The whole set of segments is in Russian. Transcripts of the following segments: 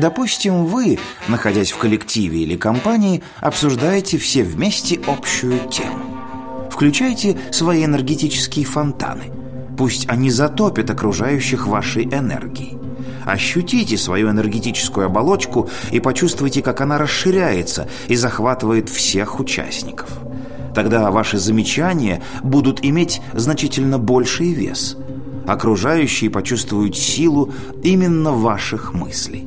Допустим, вы, находясь в коллективе или компании, обсуждаете все вместе общую тему. Включайте свои энергетические фонтаны. Пусть они затопят окружающих вашей энергией. Ощутите свою энергетическую оболочку и почувствуйте, как она расширяется и захватывает всех участников. Тогда ваши замечания будут иметь значительно больший вес. Окружающие почувствуют силу именно ваших мыслей.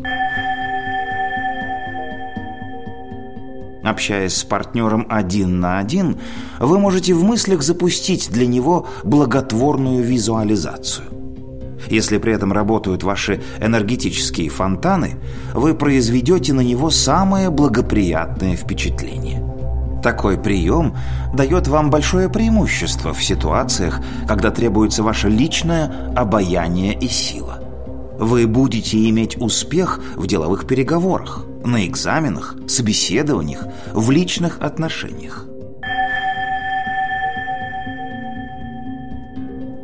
Общаясь с партнером один на один, вы можете в мыслях запустить для него благотворную визуализацию. Если при этом работают ваши энергетические фонтаны, вы произведете на него самое благоприятное впечатление. Такой прием дает вам большое преимущество в ситуациях, когда требуется ваше личное обаяние и сила. Вы будете иметь успех в деловых переговорах, на экзаменах, собеседованиях, в личных отношениях.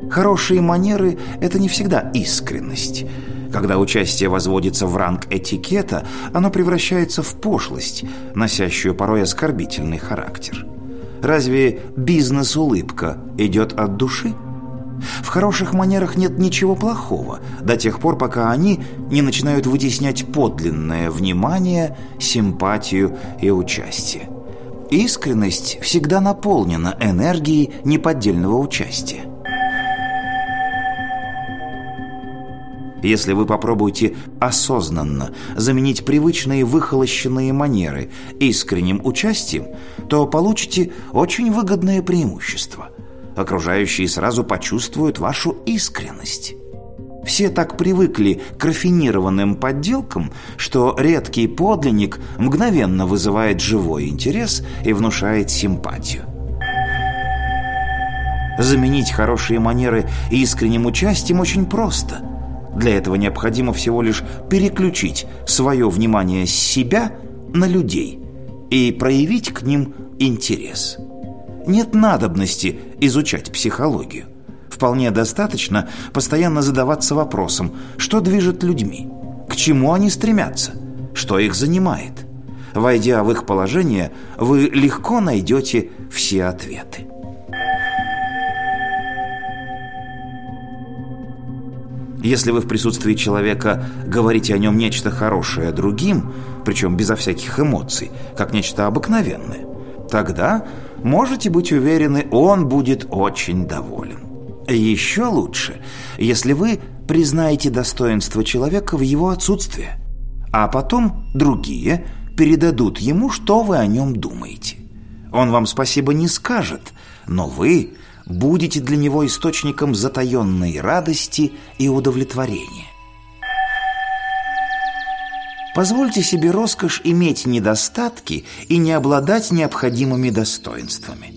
Хорошие манеры – это не всегда искренность. Когда участие возводится в ранг этикета, оно превращается в пошлость, носящую порой оскорбительный характер. Разве бизнес-улыбка идет от души? В хороших манерах нет ничего плохого, до тех пор, пока они не начинают вытеснять подлинное внимание, симпатию и участие. Искренность всегда наполнена энергией неподдельного участия. Если вы попробуете осознанно заменить привычные выхолощенные манеры искренним участием, то получите очень выгодное преимущество. Окружающие сразу почувствуют вашу искренность. Все так привыкли к рафинированным подделкам, что редкий подлинник мгновенно вызывает живой интерес и внушает симпатию. Заменить хорошие манеры искренним участием очень просто – для этого необходимо всего лишь переключить свое внимание с себя на людей и проявить к ним интерес. Нет надобности изучать психологию. Вполне достаточно постоянно задаваться вопросом, что движет людьми, к чему они стремятся, что их занимает. Войдя в их положение, вы легко найдете все ответы. Если вы в присутствии человека говорите о нем нечто хорошее другим, причем безо всяких эмоций, как нечто обыкновенное, тогда можете быть уверены, он будет очень доволен. Еще лучше, если вы признаете достоинство человека в его отсутствие, а потом другие передадут ему, что вы о нем думаете. Он вам спасибо не скажет, но вы будете для него источником затаенной радости и удовлетворения. Позвольте себе роскошь иметь недостатки и не обладать необходимыми достоинствами.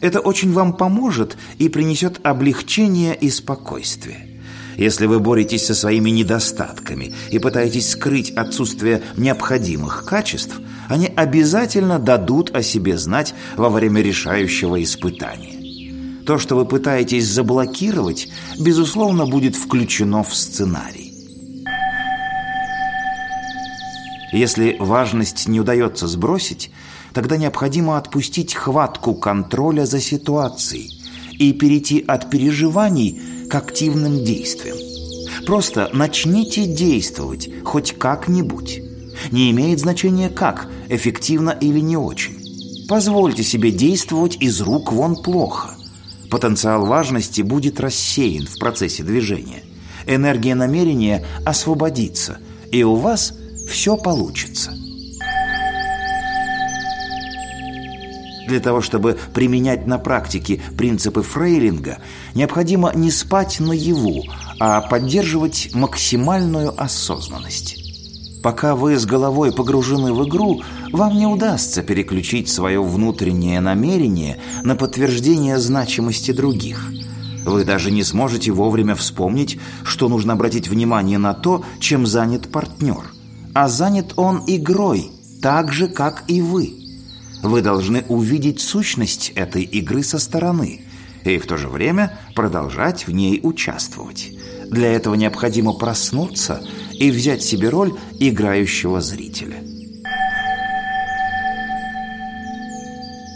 Это очень вам поможет и принесет облегчение и спокойствие. Если вы боретесь со своими недостатками и пытаетесь скрыть отсутствие необходимых качеств, они обязательно дадут о себе знать во время решающего испытания. То, что вы пытаетесь заблокировать, безусловно, будет включено в сценарий. Если важность не удается сбросить, тогда необходимо отпустить хватку контроля за ситуацией и перейти от переживаний к активным действиям. Просто начните действовать хоть как-нибудь. Не имеет значения как, эффективно или не очень. Позвольте себе действовать из рук вон плохо – Потенциал важности будет рассеян в процессе движения. Энергия намерения освободится, и у вас все получится. Для того, чтобы применять на практике принципы фрейлинга, необходимо не спать наяву, а поддерживать максимальную осознанность. Пока вы с головой погружены в игру, вам не удастся переключить свое внутреннее намерение на подтверждение значимости других. Вы даже не сможете вовремя вспомнить, что нужно обратить внимание на то, чем занят партнер. А занят он игрой, так же, как и вы. Вы должны увидеть сущность этой игры со стороны и в то же время продолжать в ней участвовать. Для этого необходимо проснуться и взять себе роль играющего зрителя.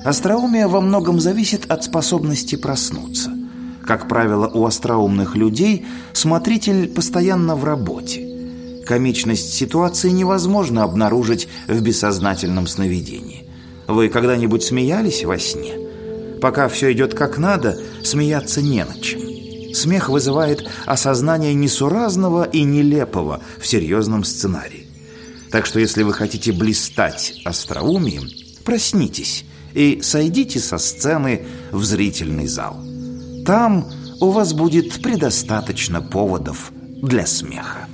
Остроумие во многом зависит от способности проснуться. Как правило, у остроумных людей смотритель постоянно в работе. Комичность ситуации невозможно обнаружить в бессознательном сновидении. Вы когда-нибудь смеялись во сне? Пока все идет как надо, смеяться не над чем. Смех вызывает осознание несуразного и нелепого в серьезном сценарии. Так что если вы хотите блистать остроумием, проснитесь и сойдите со сцены в зрительный зал. Там у вас будет предостаточно поводов для смеха.